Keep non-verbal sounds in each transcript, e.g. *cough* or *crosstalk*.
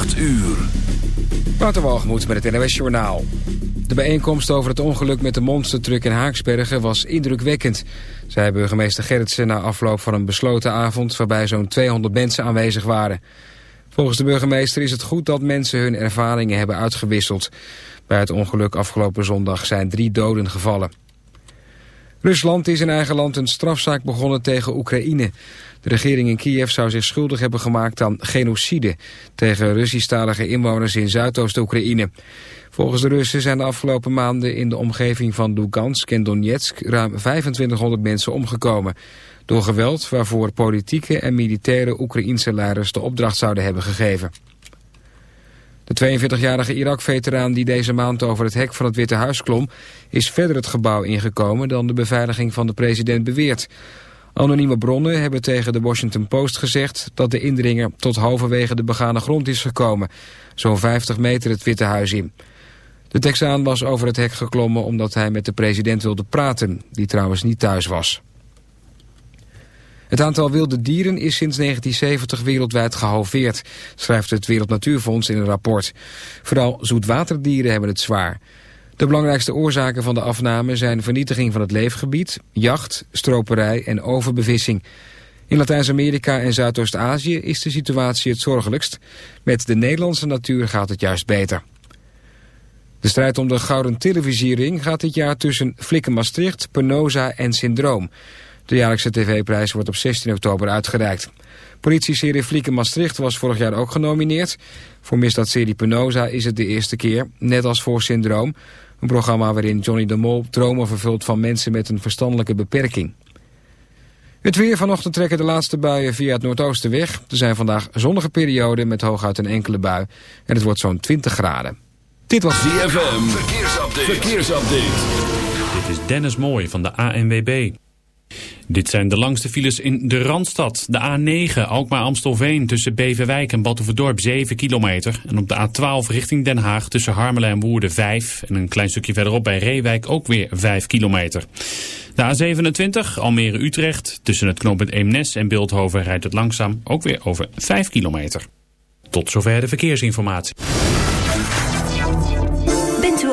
8 uur. Waterwalgemoed met het NOS Journaal. De bijeenkomst over het ongeluk met de monstertruck in Haaksbergen was indrukwekkend, zei burgemeester Gerritsen na afloop van een besloten avond waarbij zo'n 200 mensen aanwezig waren. Volgens de burgemeester is het goed dat mensen hun ervaringen hebben uitgewisseld. Bij het ongeluk afgelopen zondag zijn drie doden gevallen. Rusland is in eigen land een strafzaak begonnen tegen Oekraïne. De regering in Kiev zou zich schuldig hebben gemaakt aan genocide... tegen Russisch-talige inwoners in Zuidoost-Oekraïne. Volgens de Russen zijn de afgelopen maanden in de omgeving van Lugansk en Donetsk... ruim 2500 mensen omgekomen. Door geweld waarvoor politieke en militaire Oekraïnse leiders de opdracht zouden hebben gegeven. De 42-jarige Irak-veteraan die deze maand over het hek van het Witte Huis klom... is verder het gebouw ingekomen dan de beveiliging van de president beweert. Anonieme bronnen hebben tegen de Washington Post gezegd... dat de indringer tot halverwege de begane grond is gekomen. Zo'n 50 meter het Witte Huis in. De Texaan was over het hek geklommen omdat hij met de president wilde praten... die trouwens niet thuis was. Het aantal wilde dieren is sinds 1970 wereldwijd gehalveerd, schrijft het Wereld Natuurfonds in een rapport. Vooral zoetwaterdieren hebben het zwaar. De belangrijkste oorzaken van de afname zijn vernietiging van het leefgebied, jacht, stroperij en overbevissing. In Latijns-Amerika en Zuidoost-Azië is de situatie het zorgelijkst. Met de Nederlandse natuur gaat het juist beter. De strijd om de gouden televisiering gaat dit jaar tussen Flikken Maastricht, Penosa en Syndroom. De jaarlijkse tv-prijs wordt op 16 oktober uitgereikt. Politieserie Flieken Maastricht was vorig jaar ook genomineerd. Voor misdaadserie Penosa is het de eerste keer, net als voor Syndroom. Een programma waarin Johnny de Mol dromen vervult van mensen met een verstandelijke beperking. Het weer vanochtend trekken de laatste buien via het noordoosten weg. Er zijn vandaag zonnige perioden met hooguit een enkele bui. En het wordt zo'n 20 graden. Dit was DFM. Verkeersupdate. Verkeersupdate. Dit is Dennis Mooij van de ANWB. Dit zijn de langste files in de Randstad. De A9 Alkmaar-Amstelveen tussen Beverwijk en Batuverdorp 7 kilometer. En op de A12 richting Den Haag tussen Harmelen en Woerden 5. En een klein stukje verderop bij Reewijk ook weer 5 kilometer. De A27 Almere-Utrecht tussen het knooppunt Eemnes en Beeldhoven rijdt het langzaam ook weer over 5 kilometer. Tot zover de verkeersinformatie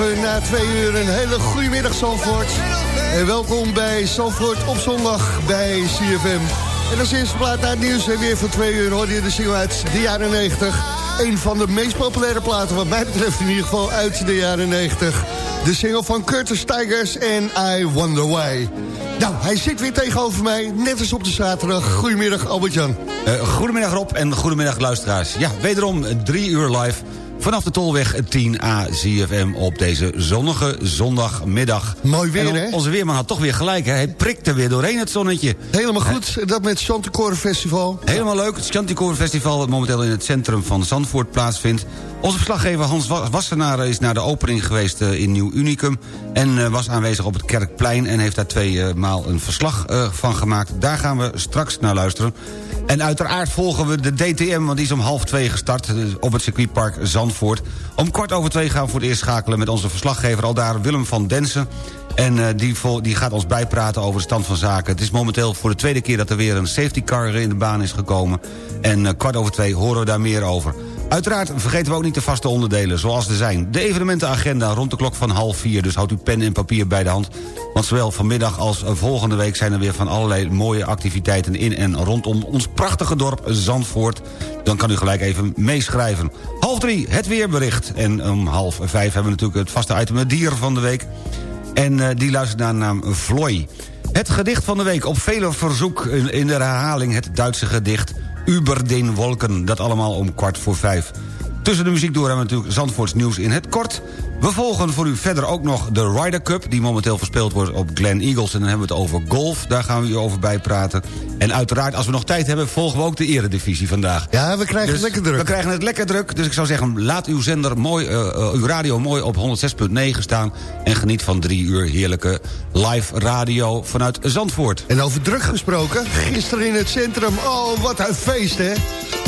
Even na twee uur. Een hele goede middag, Zandvoort. En welkom bij Zandvoort op zondag bij CFM. En als eerste plaat naar het nieuws en weer voor twee uur... hoor je de single uit de jaren 90. Een van de meest populaire platen, wat mij betreft in ieder geval, uit de jaren 90. De single van Curtis Tigers en I Wonder Why. Nou, hij zit weer tegenover mij, net als op de zaterdag. Goedemiddag, Albert-Jan. Uh, goedemiddag Rob en goedemiddag luisteraars. Ja, wederom drie uur live vanaf de Tolweg 10A ZFM op deze zonnige zondagmiddag. Mooi weer, hè? Onze weerman had toch weer gelijk, hè? Hij prikt er weer doorheen het zonnetje. Helemaal goed, dat met het Chanticore Festival. Helemaal leuk, het Chanticore Festival... dat momenteel in het centrum van Zandvoort plaatsvindt. Onze verslaggever Hans Wassenaar is naar de opening geweest uh, in Nieuw Unicum... en uh, was aanwezig op het Kerkplein en heeft daar twee uh, maal een verslag van gemaakt. Daar gaan we straks naar luisteren. En uiteraard volgen we de DTM, want die is om half twee gestart... op het circuitpark Zandvoort. Om kwart over twee gaan we voor het eerst schakelen met onze verslaggever... al daar Willem van Densen. En uh, die, die gaat ons bijpraten over de stand van zaken. Het is momenteel voor de tweede keer dat er weer een safety car in de baan is gekomen. En uh, kwart over twee horen we daar meer over. Uiteraard vergeten we ook niet de vaste onderdelen, zoals er zijn. De evenementenagenda rond de klok van half vier. Dus houdt u pen en papier bij de hand. Want zowel vanmiddag als volgende week zijn er weer van allerlei mooie activiteiten... in en rondom ons prachtige dorp Zandvoort. Dan kan u gelijk even meeschrijven. Half drie, het weerbericht. En om half vijf hebben we natuurlijk het vaste item het dier van de week. En uh, die luistert naar de naam Vloy. Het gedicht van de week op vele verzoek in de herhaling... het Duitse gedicht Über den Wolken. Dat allemaal om kwart voor vijf. Tussen de muziek door hebben we natuurlijk Zandvoorts nieuws in het kort. We volgen voor u verder ook nog de Ryder Cup... die momenteel verspeeld wordt op Glen Eagles. En dan hebben we het over golf, daar gaan we u over bijpraten. En uiteraard, als we nog tijd hebben... volgen we ook de eredivisie vandaag. Ja, we krijgen Dus het lekker druk. We krijgen het lekker druk, dus ik zou zeggen... laat uw zender mooi, eh, eh, uw radio mooi op 106.9 staan... en geniet van drie uur heerlijke live radio vanuit Zandvoort. En over druk gesproken, gisteren in het centrum, oh wat een feest hè.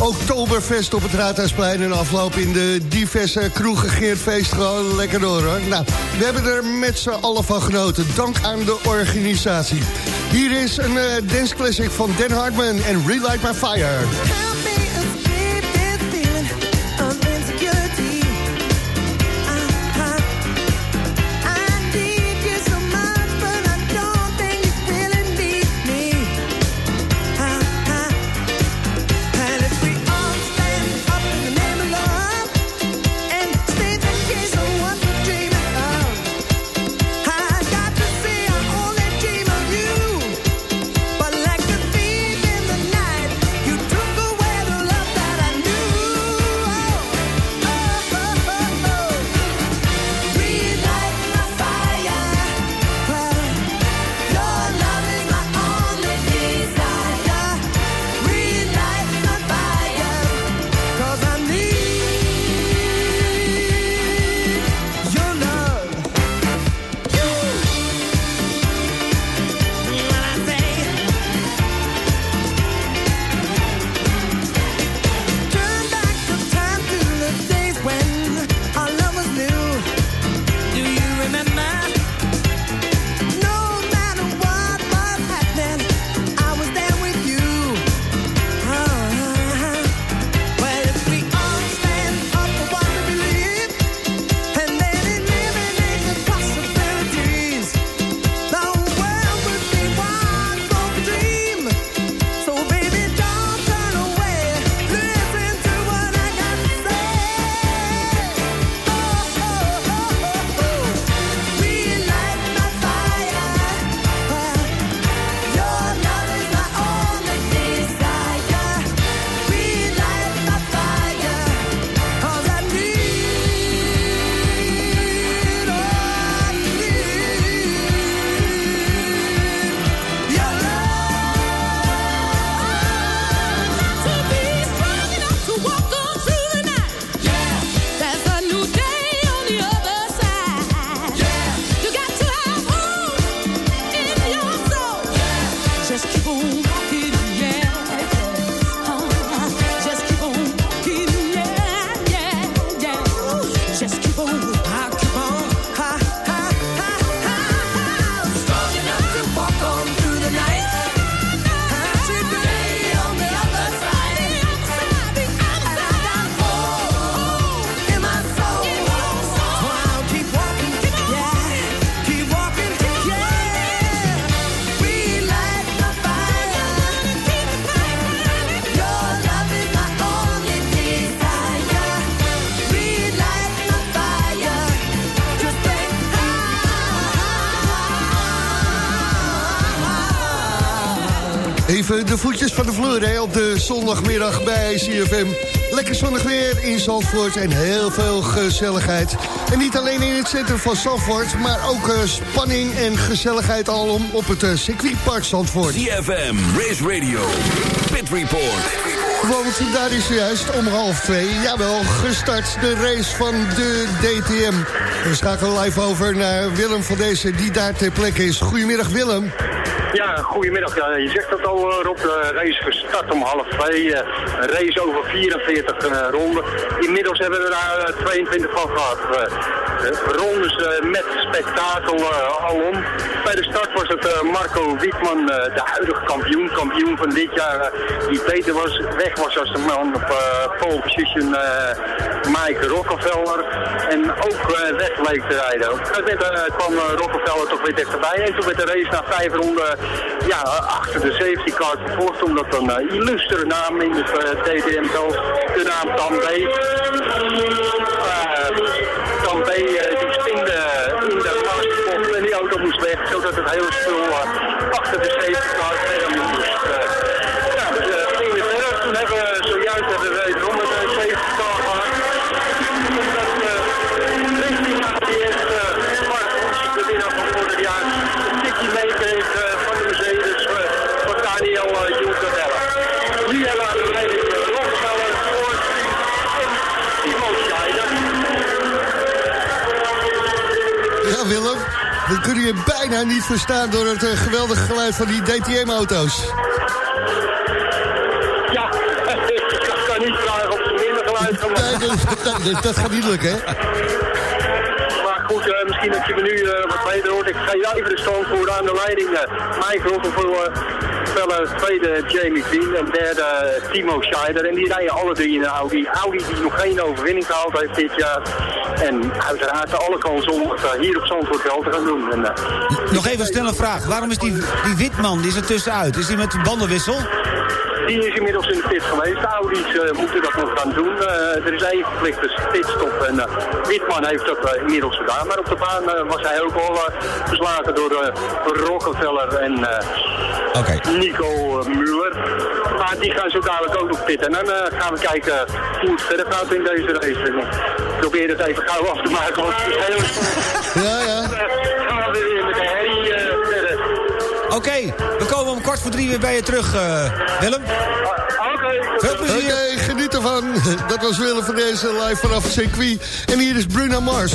Oktoberfest op het Raadhuisplein en afloop in de diverse kroegen Geertfeest gewoon lekker door hoor. Nou, we hebben er met z'n allen van genoten, dank aan de organisatie. Hier is een eh, dance classic van Dan Hartman en Relight My Fire. Op de zondagmiddag bij CFM. Lekker zonnig weer in Zandvoort en heel veel gezelligheid. En niet alleen in het centrum van Zandvoort... maar ook eh, spanning en gezelligheid alom op het uh, circuitpark Zandvoort. CFM, Race Radio, Pit Report. Want daar is juist om half twee, jawel, gestart de race van de DTM. We schakelen live over naar Willem van deze, die daar ter plekke is. Goedemiddag Willem. Ja, goedemiddag. Ja, je zegt het al, eh, Rob. De race gestart om half twee. eh, Een race over 44 eh, ronden. Inmiddels hebben we daar eh, 22 van gehad. Rondes eh, met spektakel eh, alom. Bij de start was het eh, Marco Wietman, eh, de huidige kampioen. Kampioen van dit jaar. die beter was, weg was als de man op pole position Mike Rockefeller. En ook weg leek te rijden. Eh, kwam Rockefeller toch weer dichterbij. En toen werd de race na vijf ronden ja, achter de safety car vervolgd. Omdat een illustere naam in het DTM-veld, de naam Tam het hele spul eh, achter de car we kunnen je bijna niet verstaan door het eh, geweldige geluid van die DTM-auto's. Ja, *laughs* ik kan niet vragen of ze minder geluid gaan Nee, dat, *laughs* dat- dat gaat niet lukken, hè? Maar goed, eh, misschien dat je me nu eh, wat beter hoort. Ik geef even de stand voor aan de leiding. Uh, Mike Rottenvoer, speler tweede Jamie Dean en derde Timo Scheider. En die rijden alle drie in de Audi. Audi die nog geen overwinning gehaald heeft dit jaar. En uiteraard alle kans om het eh, hier op Zandvoort wel te gaan doen. En, eh, Nog even een snelle vraag. Waarom is die, die Witman, die is er tussenuit? Is die met de bandenwissel? Die is inmiddels in de pit geweest. De Audi's eh, moeten dat nog gaan doen. Er is één verplichte pitstop en Witman heeft dat inmiddels gedaan. Maar op de baan was hij ook al verslagen door Rockefeller en. Nico Muller. Maar die gaan zo dadelijk ook nog pitten. En dan gaan we kijken hoe het verder gaat in deze race. Probeer het even gauw af te maken, want het is heel... *laughs* Ja, ja. Eh, gaan we weer met de herrie eh, verder. Oké, we komen om kwart voor drie weer bij je terug, eh, Willem. Ah, Oké. Veel Oké, plezier. geniet ervan. *laughs* Dat was Willem van deze live vanaf het circuit. En hier is Bruno Mars.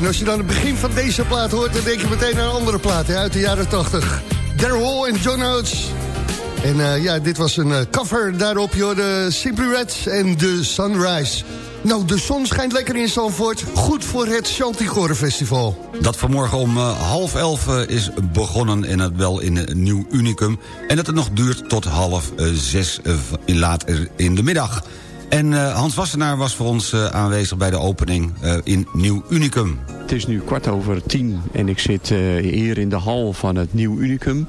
En als je dan het begin van deze plaat hoort... dan denk je meteen aan een andere plaat uit de jaren 80. Daryl en John Oates. En eh, ja, dit was een eh, cover daarop, joh, de Simply Red en de Sunrise. Nou, de zon schijnt lekker in Zandvoort. Goed voor het Chanticore Festival. Dat vanmorgen om eh, half elf is begonnen en het wel in nieuw unicum. En dat het nog duurt tot half eh, zes in later in de middag. En Hans Wassenaar was voor ons aanwezig bij de opening in Nieuw Unicum. Het is nu kwart over tien en ik zit eh, hier in de hal van het Nieuw Unicum.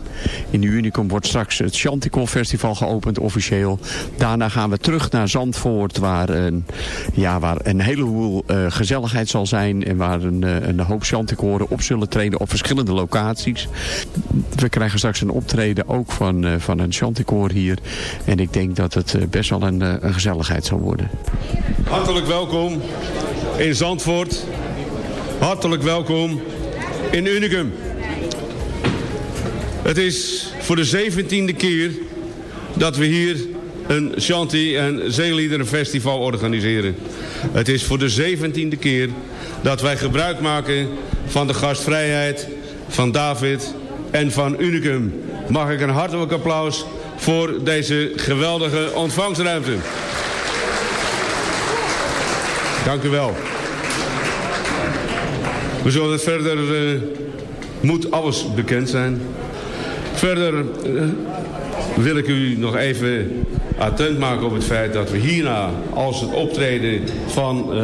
In Nieuw Unicum wordt straks het Chanticon Festival geopend officieel. Daarna gaan we terug naar Zandvoort waar een, ja, waar een heleboel eh, gezelligheid zal zijn. En waar een, eh, een hoop Chanticoren op zullen treden op verschillende locaties. We krijgen straks een optreden ook van, van een Chanticoor hier. En ik denk dat het best wel een gezelligheid zal worden. Hartelijk welkom in Zandvoort. Hartelijk welkom in Unicum. Het is voor de zeventiende keer dat we hier een Shanti- en Zeeliederenfestival organiseren. Het is voor de zeventiende keer dat wij gebruik maken van de gastvrijheid van David en van Unicum. Mag ik een hartelijk applaus voor deze geweldige ontvangstruimte. Dank u wel. We zullen verder... eh, moet alles bekend zijn. Verder eh, wil ik u nog even attent maken op het feit dat we hierna... als het optreden van eh,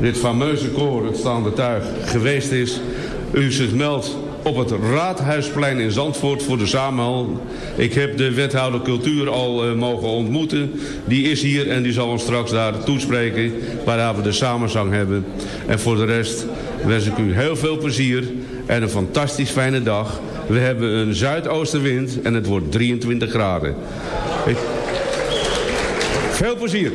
dit fameuze koor, het staande tuig, geweest is... u zich meldt op het Raadhuisplein in Zandvoort voor de samenhang. Ik heb de wethouder cultuur al mogen ontmoeten. Die is hier en die zal ons straks daar toespreken waar we de samenzang hebben. En voor de rest wens ik u heel veel plezier en een fantastisch fijne dag. We hebben een zuidoostenwind en het wordt 23 graden. Veel plezier.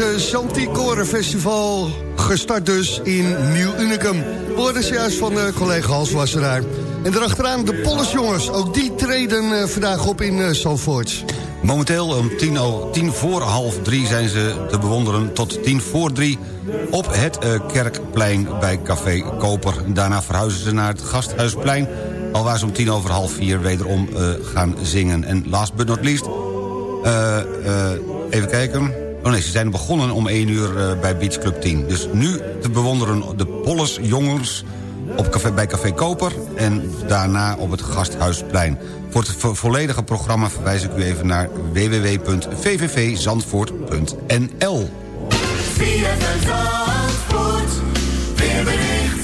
Het uh, Chanticoren Festival, gestart dus in Nieuw Unicum. We hoorden ze juist van uh, collega Hans Wassenaar. En daarachteraan de Pollersjongens, ook die treden uh, vandaag op in Zandvoort. Momenteel om tien, tien voor half drie zijn ze te bewonderen tot tien voor drie... op het Kerkplein bij Café Koper. Daarna verhuizen ze naar het Gasthuisplein... alwaar ze om tien over half vier wederom gaan zingen. En last but not least, even kijken... Oh nee, ze zijn begonnen om 1 uur bij Beach Club 10. Dus nu te bewonderen de Polles jongens op café, bij Café Koper... en daarna op het Gasthuisplein. Voor het vo volledige programma verwijs ik u even naar www.vvvzandvoort.nl.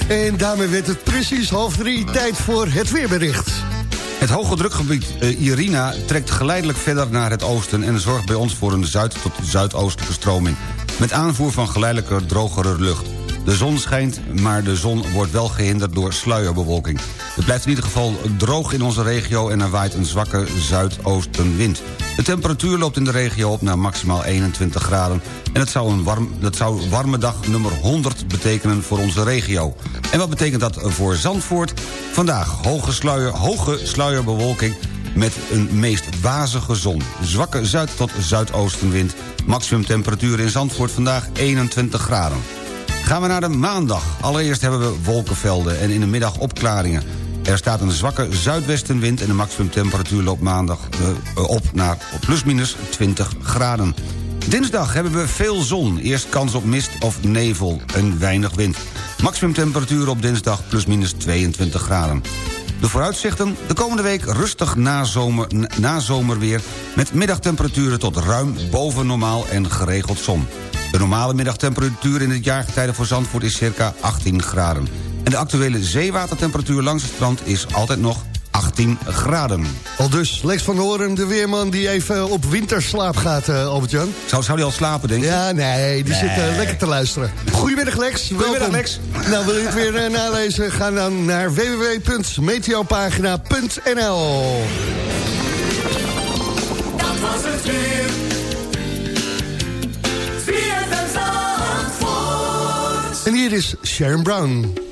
En daarmee werd het precies half drie tijd voor het weerbericht. Het hoge drukgebied uh, Irina trekt geleidelijk verder naar het oosten... en zorgt bij ons voor een zuid- tot zuidoostelijke stroming. Met aanvoer van geleidelijke drogere lucht. De zon schijnt, maar de zon wordt wel gehinderd door sluierbewolking. Het blijft in ieder geval droog in onze regio en er waait een zwakke zuidoostenwind. De temperatuur loopt in de regio op naar maximaal 21 graden... en het zou een warm, dat zou warme dag nummer 100 betekenen voor onze regio. En wat betekent dat voor Zandvoort? Vandaag hoge, sluier, hoge sluierbewolking met een meest wazige zon. Zwakke zuid- tot zuidoostenwind. Maximum temperatuur in Zandvoort vandaag 21 graden. Gaan we naar de maandag. Allereerst hebben we wolkenvelden en in de middag opklaringen. Er staat een zwakke zuidwestenwind en de maximumtemperatuur loopt maandag uh, op naar plusminus 20 graden. Dinsdag hebben we veel zon. Eerst kans op mist of nevel en weinig wind. Maximumtemperatuur op dinsdag plusminus 22 graden. De vooruitzichten, de komende week rustig nazomer, nazomerweer... met middagtemperaturen tot ruim boven normaal en geregeld zon. De normale middagtemperatuur in het jaargetijde voor Zandvoort is circa 18 graden. En de actuele zeewatertemperatuur langs het strand is altijd nog 18 graden. Al dus, Lex van Horen, de weerman die even op winterslaap gaat, uh, Albert-Jan. Zou, zou die al slapen, denk je? Ja, nee, die nee. zit uh, lekker te luisteren. Goedemiddag, Lex. Goedemiddag, Lex. Nou, wil je het weer uh, nalezen? Ga dan naar www.meteopagina.nl Dat was het weer. En hier is Sharon Brown.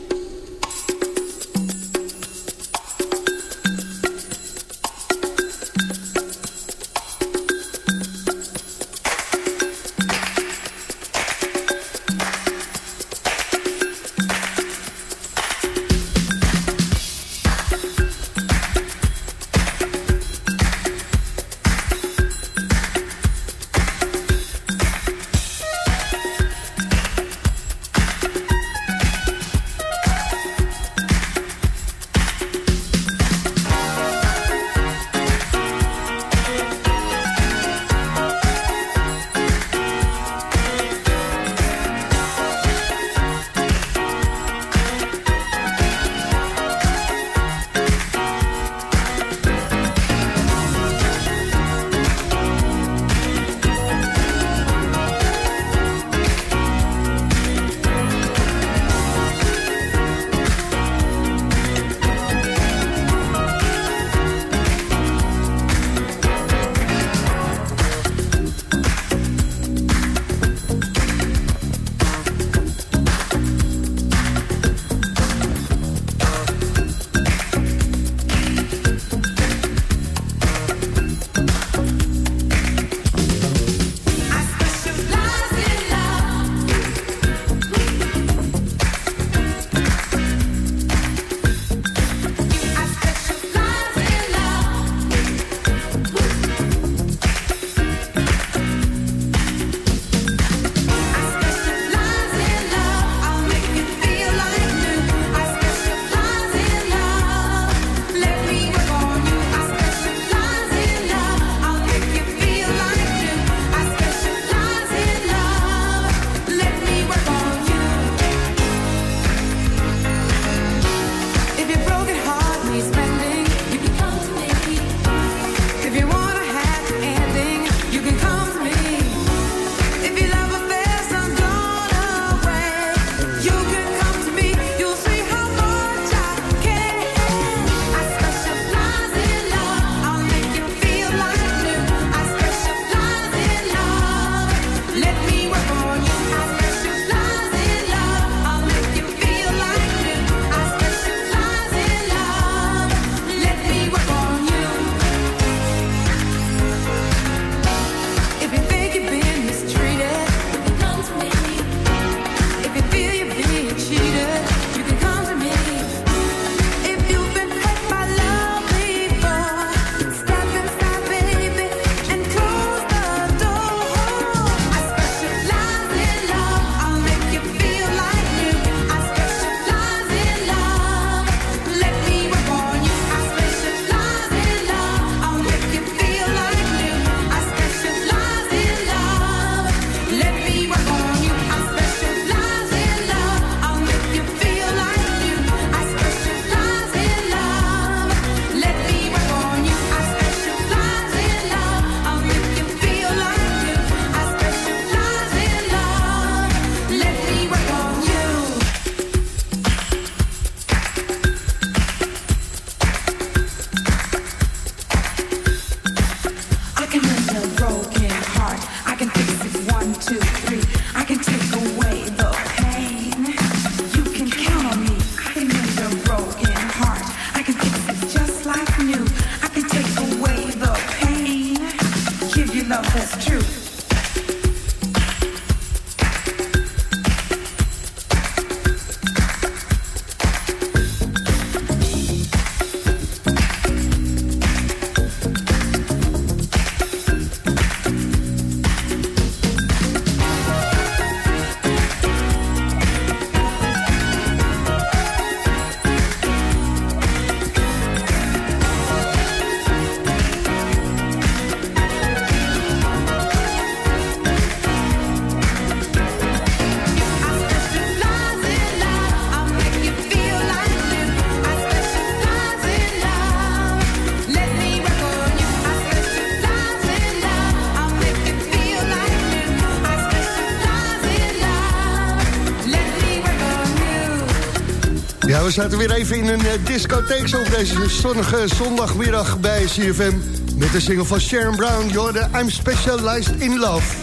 Zaten weer even in een uh, discotheek op deze zonnige zondagmiddag bij CFM. Met de single van Sharon Brown, Jorde, I'm Specialized in Love.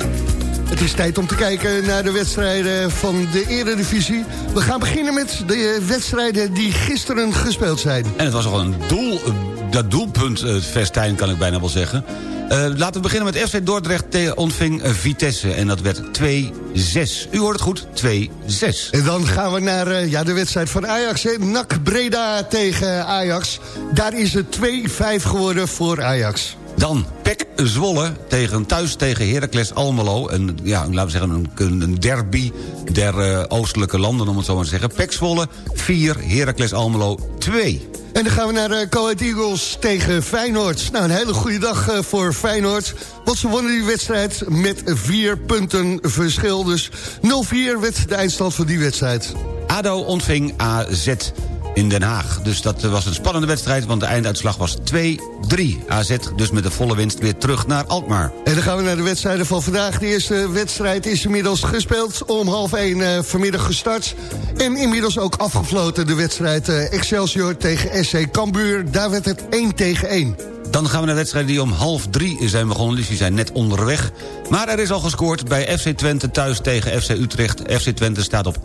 Het is tijd om te kijken naar de wedstrijden van de Eredivisie. We gaan beginnen met de wedstrijden die gisteren gespeeld zijn. En het was al een doel, dat doelpunt uh, festijn kan ik bijna wel zeggen. Laten we beginnen met FC Dordrecht ontving Vitesse. En dat werd 2-6. U hoort het goed, 2-6. En dan gaan we naar uh, ja, de wedstrijd van Ajax. Hè? NAC Breda tegen Ajax. Daar is het 2-5 geworden voor Ajax. Dan PEC Zwolle tegen, thuis tegen Heracles Almelo. Een, ja, laten we zeggen een, een derby der uh, oostelijke landen, om het zo maar te zeggen. PEC Zwolle 4, Heracles Almelo 2. En dan gaan we naar uh, Coed Eagles tegen Feyenoord. Nou, een hele goede dag uh, voor Feyenoord. Want ze wonnen die wedstrijd met vier punten verschil. Dus 0-4 werd de eindstand van die wedstrijd. ADO ontving AZ in Den Haag. Dus dat was een spannende wedstrijd, want de einduitslag was 2-3. AZ dus met de volle winst weer terug naar Alkmaar. En dan gaan we naar de wedstrijden van vandaag. De eerste wedstrijd is inmiddels gespeeld, om half 1 uh, vanmiddag gestart. En inmiddels ook afgefloten de wedstrijd uh, Excelsior tegen SC Cambuur. Daar werd het 1 tegen 1. Dan gaan we naar wedstrijden die om half drie zijn begonnen. Dus die zijn net onderweg. Maar er is al gescoord bij FC Twente thuis tegen FC Utrecht. FC Twente staat op 1-0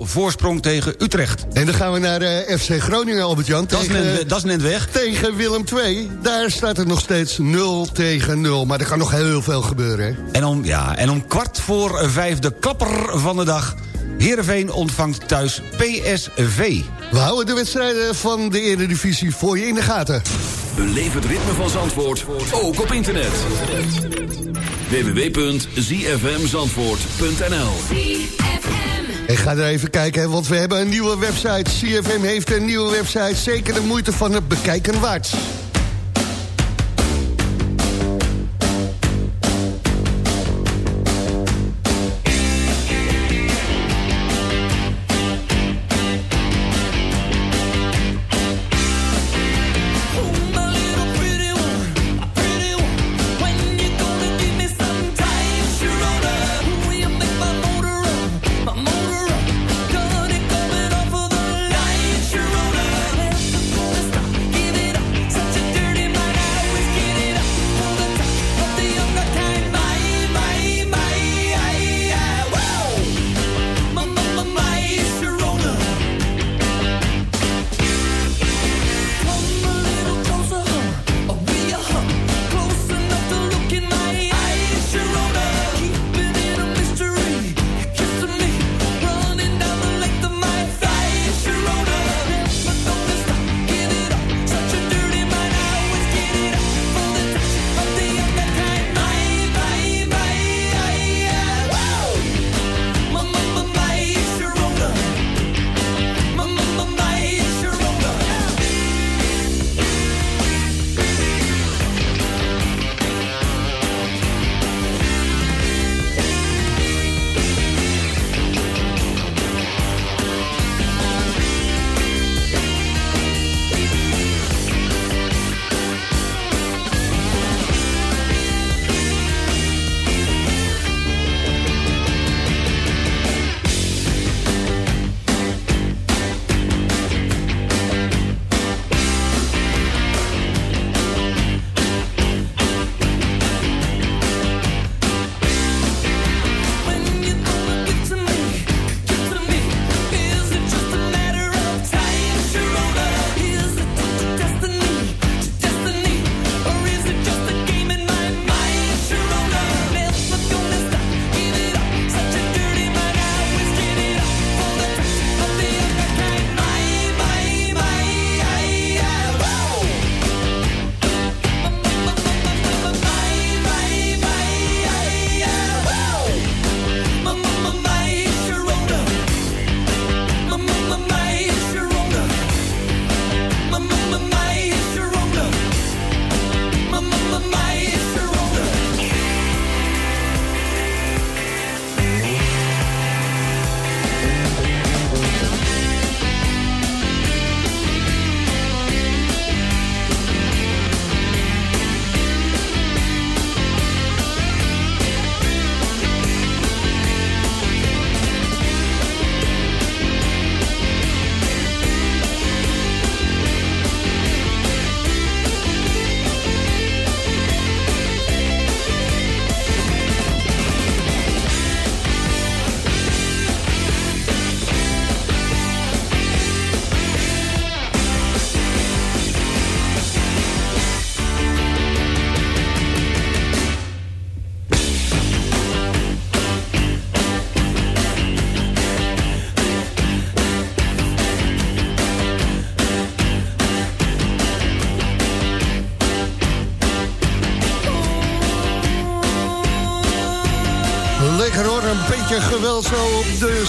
voorsprong tegen Utrecht. En dan gaan we naar uh, FC Groningen, Albert-Jan. Dat, dat, is net weg. Tegen Willem II. Daar staat het nog steeds 0 tegen 0. Maar er kan nog heel veel gebeuren. Hè? En om, ja, en om kwart voor vijf de klapper van de dag... Heerenveen ontvangt thuis PSV. We houden de wedstrijden van de Eredivisie voor je in de gaten. Beleef het ritme van Zandvoort, ook op internet. www.zfmzandvoort.nl Ik ga er even kijken, want we hebben een nieuwe website. CFM heeft een nieuwe website, zeker de moeite van het bekijken waard.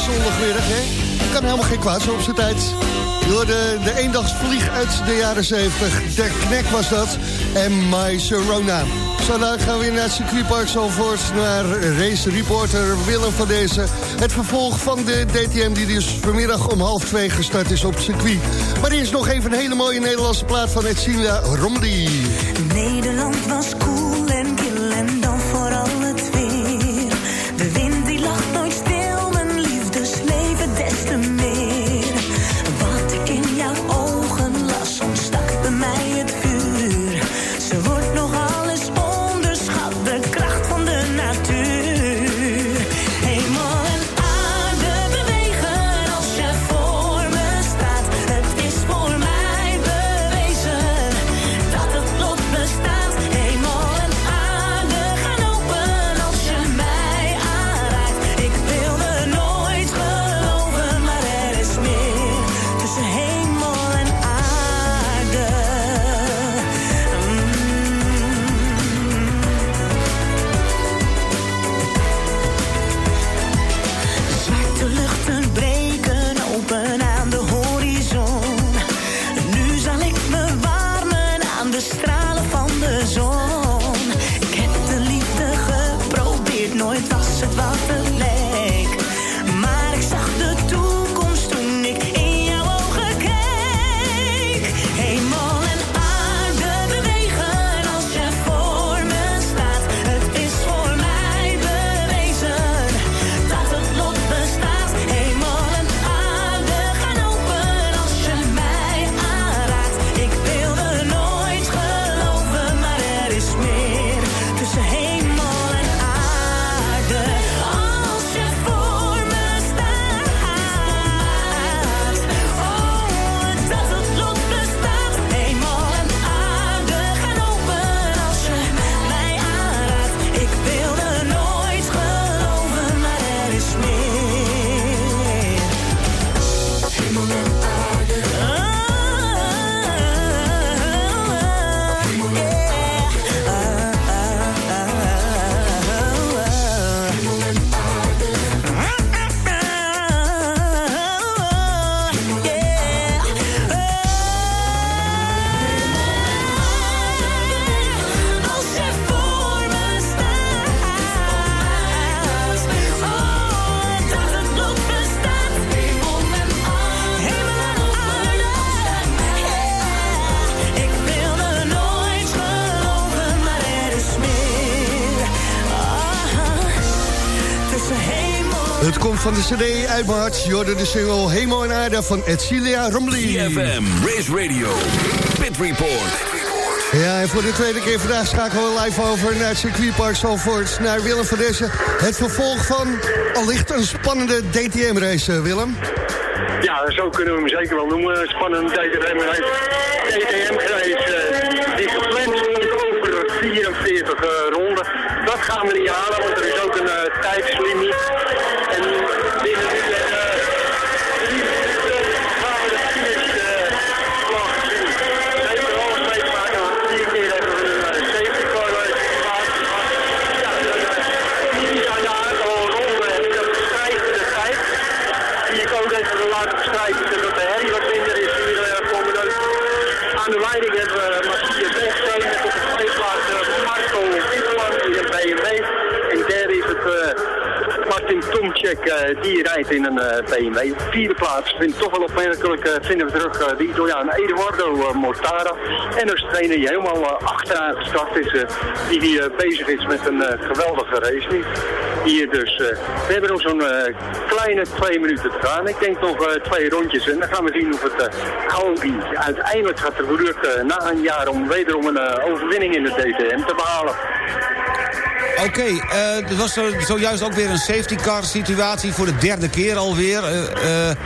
Zondagmiddag, hè? Kan helemaal geen kwaad zo op zijn tijd. De, de eendagsvlieg uit de jaren 70. De Knek was dat. En My Sharona. Zo gaan we weer naar het circuitpark Zalvoort. Naar race reporter Willem van deze. Het vervolg van de DTM die dus vanmiddag om half twee gestart is op circuit. Maar eerst nog even een hele mooie Nederlandse plaat van Edcilia Romdi. Nederland was Van de cd uit. Je hoorde de single Hemel en Aarde van Edcilia Romli. CFM, Race Radio, Pit Report. Ja, en voor de tweede keer vandaag schakelen we live over naar het circuitpark Zalvoort. Naar Willem van Dessen. Het vervolg van allicht een spannende DTM-race, Willem. Ja, zo kunnen we hem zeker wel noemen. Spannende DTM race. DTM race eh, die gepland stond over 44 eh, ronden. Dat gaan we niet halen, want er is ook een eh, tijdslimiet. Eh, die rijdt in een eh, BMW. Vierde plaats, vind toch wel opmerkelijk, eh, vinden we terug de Italiaan Eduardo Mortara. En dus trainer die helemaal achteraan gestart is, die, die bezig is met een geweldige race. Hier dus, we hebben nog zo'n kleine twee minuten te gaan. Ik denk nog twee rondjes en dan gaan we zien of het Audi uiteindelijk gaat lukken na een jaar om wederom een overwinning in de DTM te behalen. Oké, eh, er was zo, zojuist ook weer een safety car situatie voor de derde keer alweer. Eh, eh,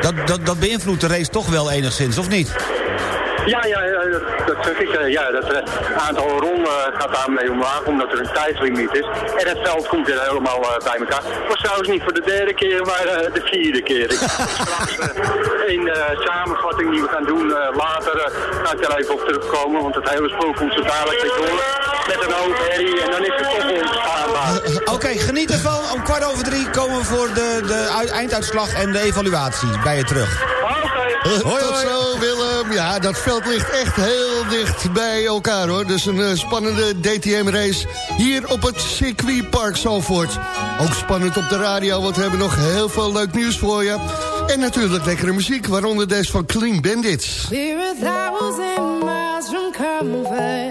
dat, dat, dat beïnvloedt de race toch wel enigszins, of niet? Ja, ja, ja, dat, zeg ik. eh, Ja, dat eh, aantal ronden gaat daarmee omlaag, omdat er een tijdslimiet is. En het veld komt weer helemaal eh, bij elkaar. Het was trouwens niet voor de derde keer, maar eh, de vierde keer. Ik *laughs* straks eh, een eh, samenvatting die we gaan doen eh, later, eh, ga ik daar even op terugkomen. Want het hele spul komt zo dadelijk weer door. Met een hoop herrie en dan is het toch onbestaanbaar. Oké, geniet ervan. Om kwart over drie komen we voor de, de ui- einduitslag en de evaluatie bij je terug. Hoi, *laughs* Hoi, Tot hoi. zo, Willem. Ja, dat veld ligt echt heel dicht bij elkaar, hoor. Dus een eh, spannende DTM-race hier op het circuitpark Zalvoort. Ook spannend op de radio, want we hebben nog heel veel leuk nieuws voor je. En natuurlijk lekkere muziek, waaronder deze van Clean Bandits. We're a thousand miles from.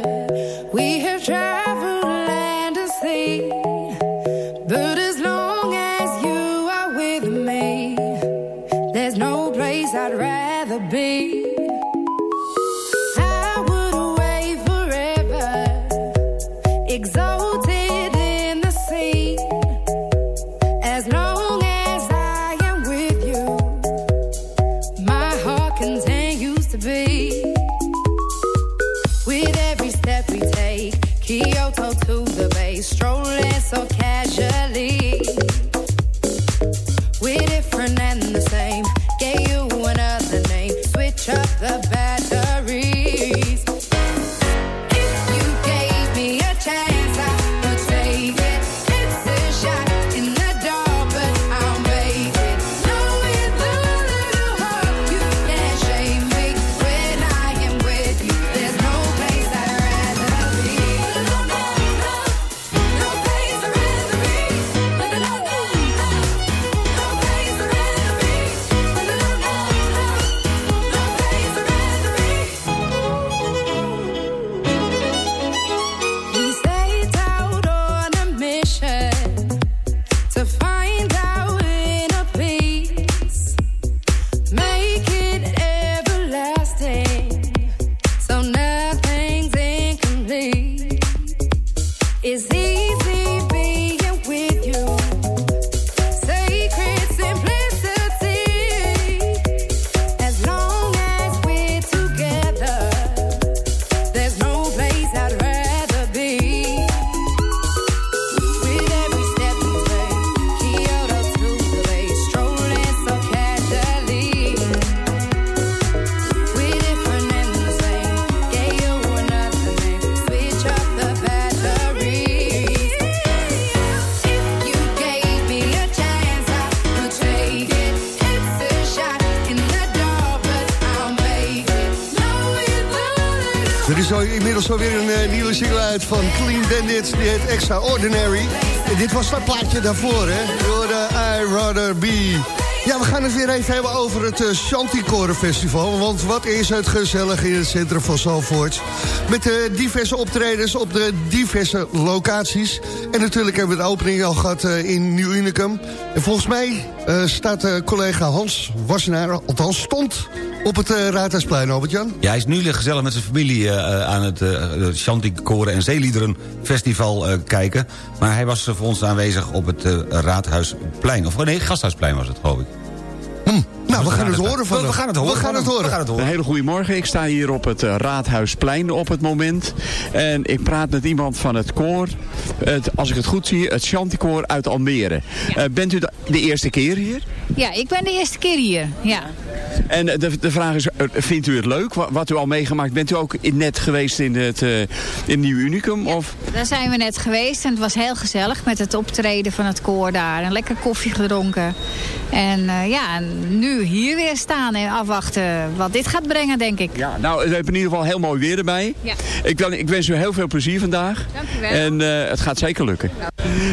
Bandits. Die heet Extraordinary. En dit was dat plaatje daarvoor, hè? Door de I Rather Be. Ja, we gaan het weer even hebben over het uh, Festival. Want wat is het gezellig in het centrum van Zalvoort. Met de diverse optredens op de diverse locaties. En natuurlijk hebben we de opening al gehad eh, in Nieuw Unicum. En volgens mij eh, staat eh, collega Hans Wassenaar, althans stond... op het eh, Raadhuisplein, Albert-Jan. Ja, hij is nu gezellig met zijn familie eh, aan het uh, Chanticoren en Zeeliederen Festival eh, kijken. Maar hij was eh, voor ons aanwezig op het eh, Raadhuisplein. Of nee, Gasthuisplein was het, geloof ik. Nou, we gaan het horen van We, we gaan het horen. We gaan het horen. We gaan het horen. Een hele goede morgen. Ik sta hier op het eh, Raadhuisplein op het moment. En ik praat met iemand van het koor. Het, als ik het goed zie, het Chanticoor uit Almere. Eh, bent u de, de eerste keer hier? Ja, ik ben de eerste keer hier. Ja. En de, de vraag is, eh, vindt u het leuk wa- wat u al meegemaakt? Bent u ook net geweest in het eh, in Nieuw Unicum? Of? Daar zijn we net geweest en het was heel gezellig met het optreden van het koor daar. En lekker koffie gedronken. En eh, ja, en nu hier weer staan en afwachten wat dit gaat brengen, denk ik. Ja, nou, we hebben in ieder geval heel mooi weer erbij. Ja. Ik, wil, ik wens u heel veel plezier vandaag. Dank u wel. En eh, het gaat zeker lukken.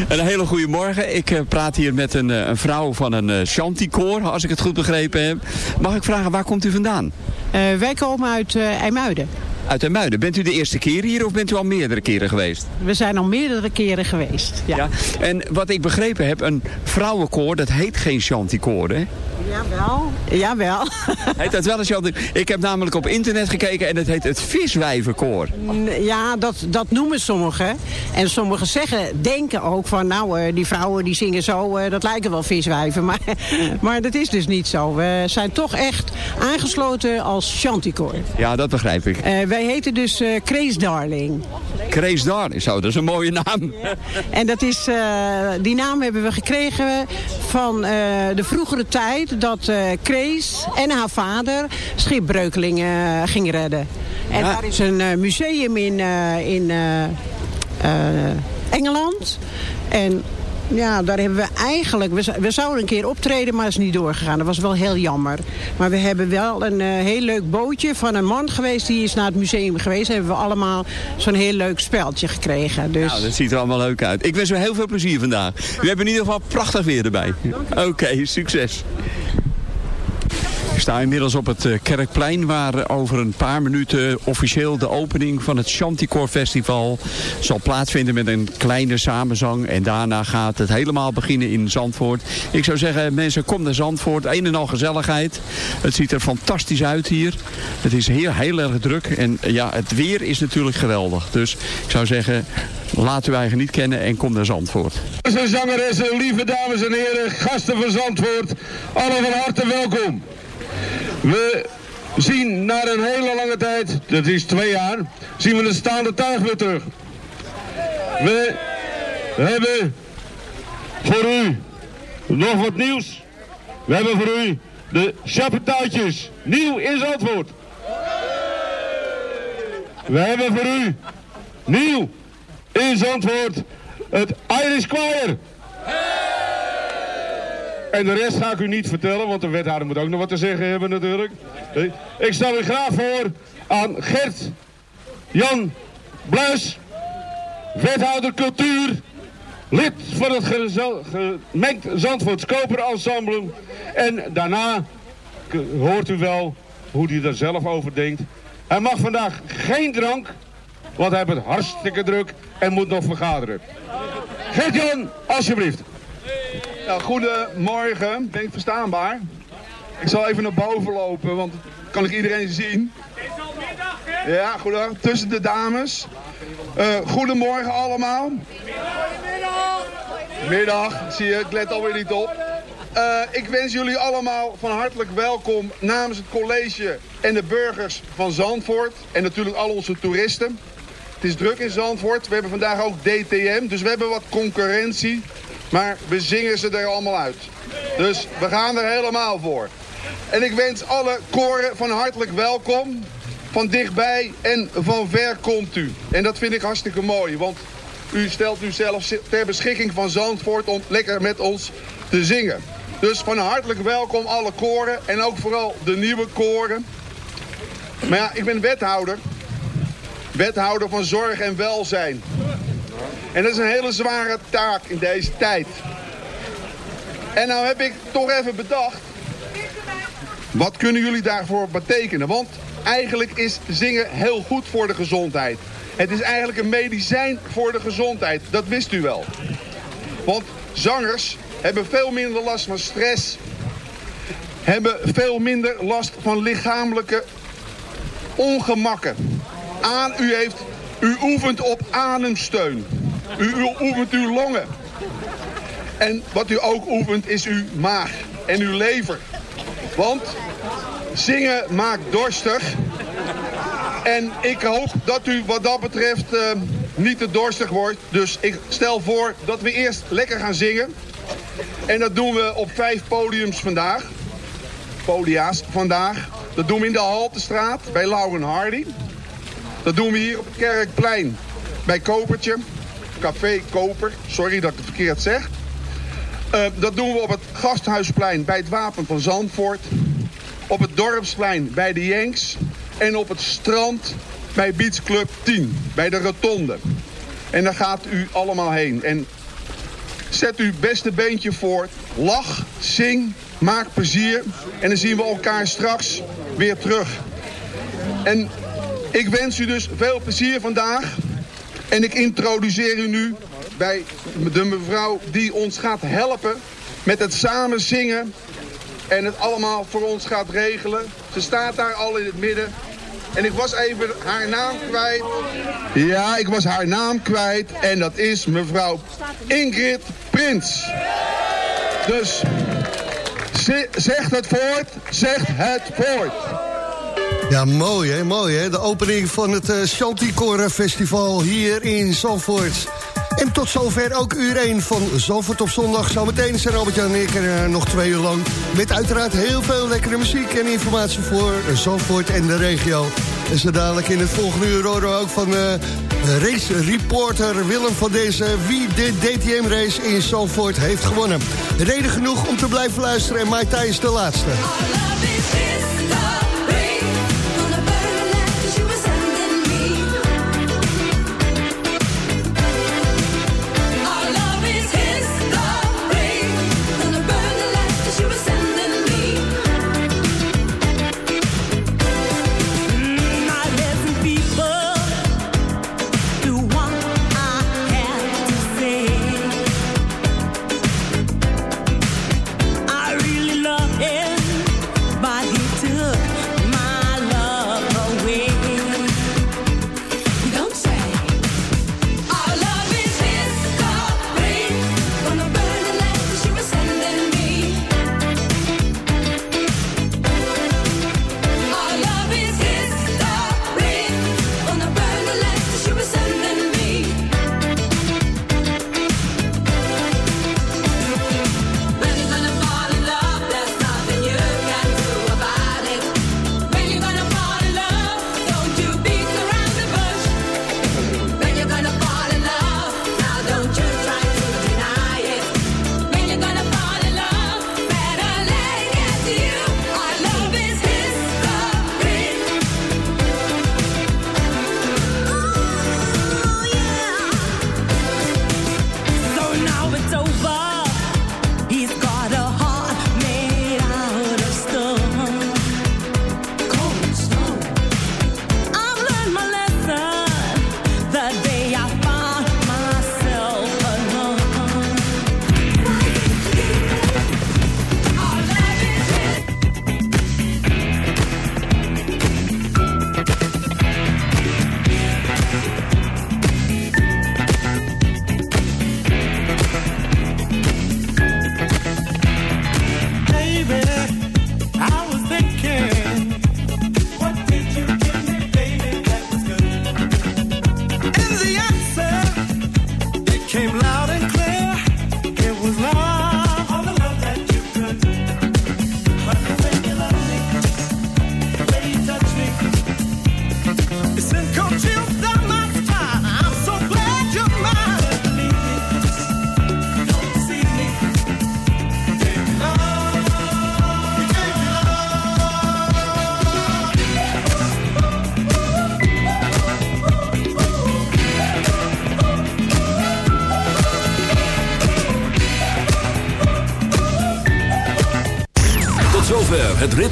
En een hele goede morgen. Ik eh, praat hier met een, eh, een vrouw van een uh, Chanticoor, als ik het goed begrepen heb. Mag ik vragen, waar komt u vandaan? Eh, wij komen uit uh, IJmuiden. Uit IJmuiden. Bent u de eerste keer hier of bent u al meerdere keren geweest? We zijn al meerdere keren geweest, ja. En wat ik begrepen heb, een vrouwenkoor, dat heet geen Chanticoor, hè? Jawel, jawel. *laughs* Heet dat wel een Chanticoor? Ik heb namelijk op internet gekeken en het heet het Viswijvenkoor. Ja, dat, dat noemen sommigen. En sommigen zeggen, denken ook van, nou, uh, die vrouwen die zingen zo, uh, dat lijken wel viswijven. *laughs* Maar, maar dat is dus niet zo. We zijn toch echt aangesloten als Chanticoor. Ja, dat begrijp ik. Uh, wij heten dus uh, Craze Darling. Craze Darling, zo, dat is een mooie naam. Ja. En dat is, uh, die naam hebben we gekregen van de vroegere tijd dat uh, Craze en haar vader schipbreukelingen gingen redden. En ja. daar is een museum in, in Engeland. En ja, daar hebben we eigenlijk... We, we zouden een keer optreden, maar is niet doorgegaan. Dat was wel heel jammer. Maar we hebben wel een eh, heel leuk bootje van een man geweest... die is naar het museum geweest. hebben we allemaal zo'n heel leuk speldje gekregen. Dus... Nou, dat ziet er allemaal leuk uit. Ik wens u heel veel plezier vandaag. U hebt in ieder geval prachtig weer erbij. Oké, succes. Ik sta inmiddels op het eh, Kerkplein waar over een paar minuten officieel de opening van het Chanticore Festival zal plaatsvinden met een kleine samenzang. En daarna gaat het helemaal beginnen in Zandvoort. Ik zou zeggen, mensen, kom naar Zandvoort. Een en al gezelligheid. Het ziet er fantastisch uit hier. Het is heel, heel erg druk. En ja, het weer is natuurlijk geweldig. Dus ik zou zeggen, laat uw eigen niet kennen en kom naar Zandvoort. Zangeressen, lieve dames en heren, gasten van Zandvoort, allen van harte welkom. We zien na een hele lange tijd, dat is twee jaar, zien we de staande tuig weer terug. We hebben voor u nog wat nieuws. We hebben voor u de chapetouwtjes, nieuw in Zandvoort. We hebben voor u nieuw in Zandvoort het Irish Choir. En de rest ga ik u niet vertellen, want de wethouder moet ook nog wat te zeggen hebben natuurlijk. Ik stel u graag voor aan Gert Jan Bluis, wethouder cultuur, lid van het gemengd Zandvoorts Koper Ensemble. En daarna hoort u wel hoe hij er zelf over denkt. Hij mag vandaag geen drank, want hij heeft het hartstikke druk en moet nog vergaderen. Gert-Jan, alsjeblieft. Ja, goedemorgen, ben ik verstaanbaar? Ik zal even naar boven lopen, want kan ik iedereen zien. Ja, goedemorgen. Tussen de dames. Eh, goedemorgen allemaal. Middag, zie je, ik let alweer niet op. Eh, ik wens jullie allemaal van hartelijk welkom namens het college en de burgers van Zandvoort. En natuurlijk al onze toeristen. Het is druk in Zandvoort. We hebben vandaag ook DTM, dus we hebben wat concurrentie. Maar we zingen ze er allemaal uit. Dus we gaan er helemaal voor. En ik wens alle koren van hartelijk welkom. Van dichtbij en van ver komt u. En dat vind ik hartstikke mooi. Want u stelt u zelf ter beschikking van Zandvoort om lekker met ons te zingen. Dus van hartelijk welkom alle koren. En ook vooral de nieuwe koren. Maar ja, ik ben wethouder. Wethouder van zorg en welzijn. En dat is een hele zware taak in deze tijd. En nou heb ik toch even bedacht. Wat kunnen jullie daarvoor betekenen? Want eigenlijk is zingen heel goed voor de gezondheid. Het is eigenlijk een medicijn voor de gezondheid. Dat wist u wel. Want zangers hebben veel minder last van stress. Hebben veel minder last van lichamelijke ongemakken. Aan, u, heeft, u oefent op ademsteun. U, oefent uw longen. En wat u ook oefent is uw maag en uw lever. Want zingen maakt dorstig. En ik hoop dat u wat dat betreft eh, niet te dorstig wordt. Dus ik stel voor dat we eerst lekker gaan zingen. En dat doen we op vijf podiums vandaag. Podia's vandaag. Dat doen we in de Haltestraat bij Lauren Hardy. Dat doen we hier op het Kerkplein bij Kopertje. Café Koper. Sorry dat ik het verkeerd zeg. Eh, dat doen we op het Gasthuisplein bij het Wapen van Zandvoort. Op het Dorpsplein bij de Jenks. En op het strand bij Beach Club 10. Bij de Rotonde. En daar gaat u allemaal heen. En zet uw beste beentje voor. Lach, zing, maak plezier. En dan zien we elkaar straks weer terug. En ik wens u dus veel plezier vandaag. En ik introduceer u nu bij de mevrouw die ons gaat helpen met het samen zingen. En het allemaal voor ons gaat regelen. Ze staat daar al in het midden. En ik was even haar naam kwijt. Ja, ik was haar naam kwijt. En dat is mevrouw Ingrid Prins. Dus ze- zegt het voort, zegt het voort. Ja, mooi hè, mooi hè. De opening van het uh, Festival hier in Zandvoort. En tot zover ook uur 1 van Zandvoort op zondag. Zometeen zijn Robert-Jan en ik eh, nog twee uur lang. Met uiteraard heel veel lekkere muziek en informatie voor Zandvoort en de regio. En zo dadelijk in het volgende uur horen we ook van uh, race reporter Willem van deze wie de DTM-race in Zandvoort heeft gewonnen. Reden genoeg om te blijven luisteren en Mai is de laatste.